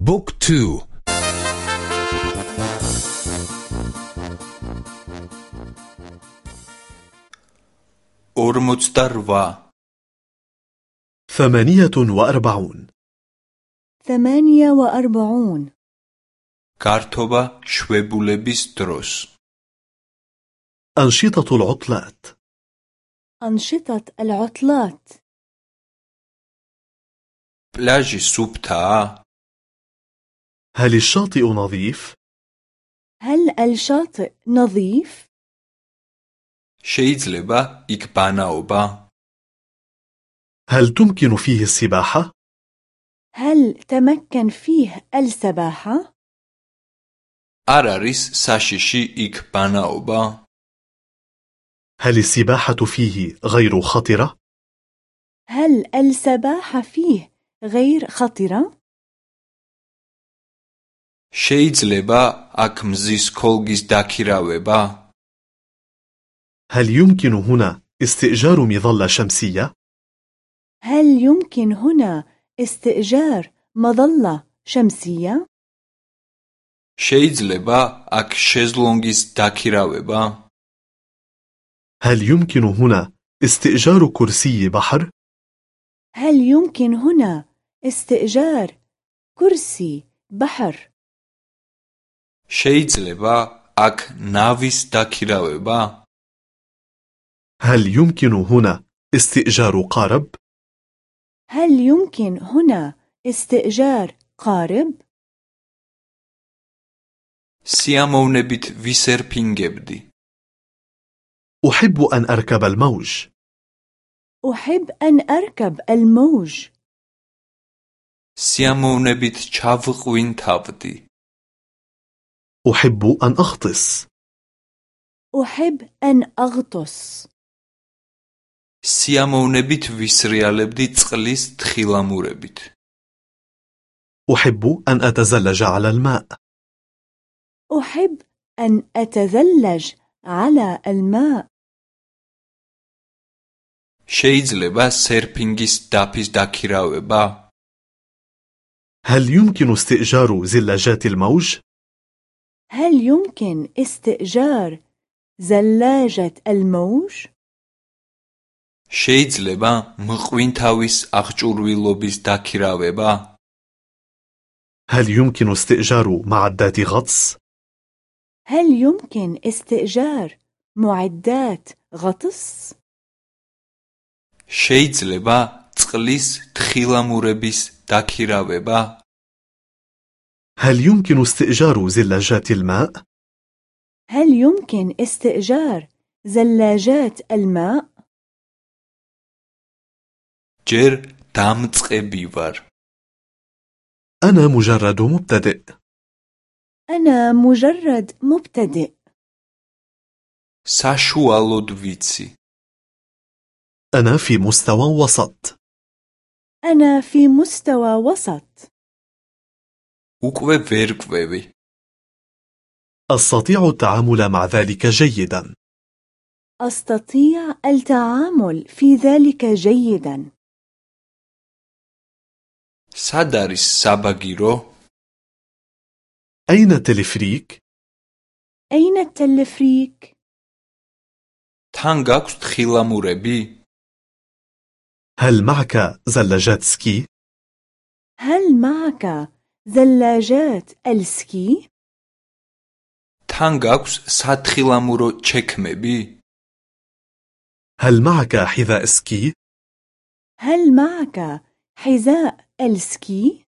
Book two. ორმოცდარვა ثمانية وأربعون. ثمانية وأربعون. გართობა შვებულების დროს. أنشطة العطلات. أنشطة العطلات. بلاجي سوبتا. هل الشاطئ نظيف؟ هل الشاطئ نظيف؟ შეიძლება იქ ბანაობა? هل تمكن فيه السباحة؟ هل تمكن فيه السباحة؟ არ არის საშიში იქ ბანაობა? هل السباحة فيه غير خطرة؟ هل السباحة فيه غير خطرة؟ შეიძლება აქ მზის ქოლგის დაქირავება? هل يمكن هنا استئجار مظلة شمسية؟ هل يمكن هنا استئجار مظلة شمسية؟ შეიძლება აქ შეზლონგის დაქირავება? هل يمكن هنا استئجار كرسي بحر؟ هل يمكن هنا استئجار كرسي بحر؟ შეიძლება აქ ნავის დაქირავება? هل يمكن هنا استئجار قارب؟ هل يمكن هنا استئجار قارب؟ სიამოვნებით ვისერფინგებდი. أحب أن أركب الموج. أحب أن أركب الموج. სიამოვნებით ჩავყვინთავდი. أحب أن أغطس. أحب أن أغطس. სიამოვნებით ვისრიალებდი წყლის თხილამურებით. أحب أن أتزلج على الماء. أحب أن أتزلج على الماء. შეიძლება სერფინგის დაფის დაქირავება? هل يمكن استئجار زلاجات الموج؟ هل يمكن استئجار زلاجة الموج؟ შეიძლება მყვინთავის აღჭურვილობის დაქირავება? هل يمكن استئجار معدات غطس؟ هل يمكن استئجار معدات غطس؟ შეიძლება წყლის თხილამურების დაქირავება? هل يمكن استئجار زلاجات الماء؟ هل يمكن استئجار زلاجات الماء؟ ჯერ დამწყები ვარ. أنا مجرد مبتدئ. أنا مجرد مبتدئ. საშუალოდ ვიცი. أنا في مستوى وسط. أنا في مستوى وسط. უკვე ვერ ყვევი. أستطيع التعامل مع ذلك جيدا. أستطيع التعامل في ذلك جيدا. სად არის საბაგირო? أين التلفريك؟ أين التلفريك؟ თან გაქვს თხილამურები? هل معك زلاجات سكي؟ هل معك زلاجات السكي؟ თან გაქვს სათხილამურო ჩექმები? هل معك حذاء سكي؟ هل معك حذاء السكي؟